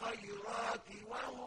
الْخَيْرَاتِ وهو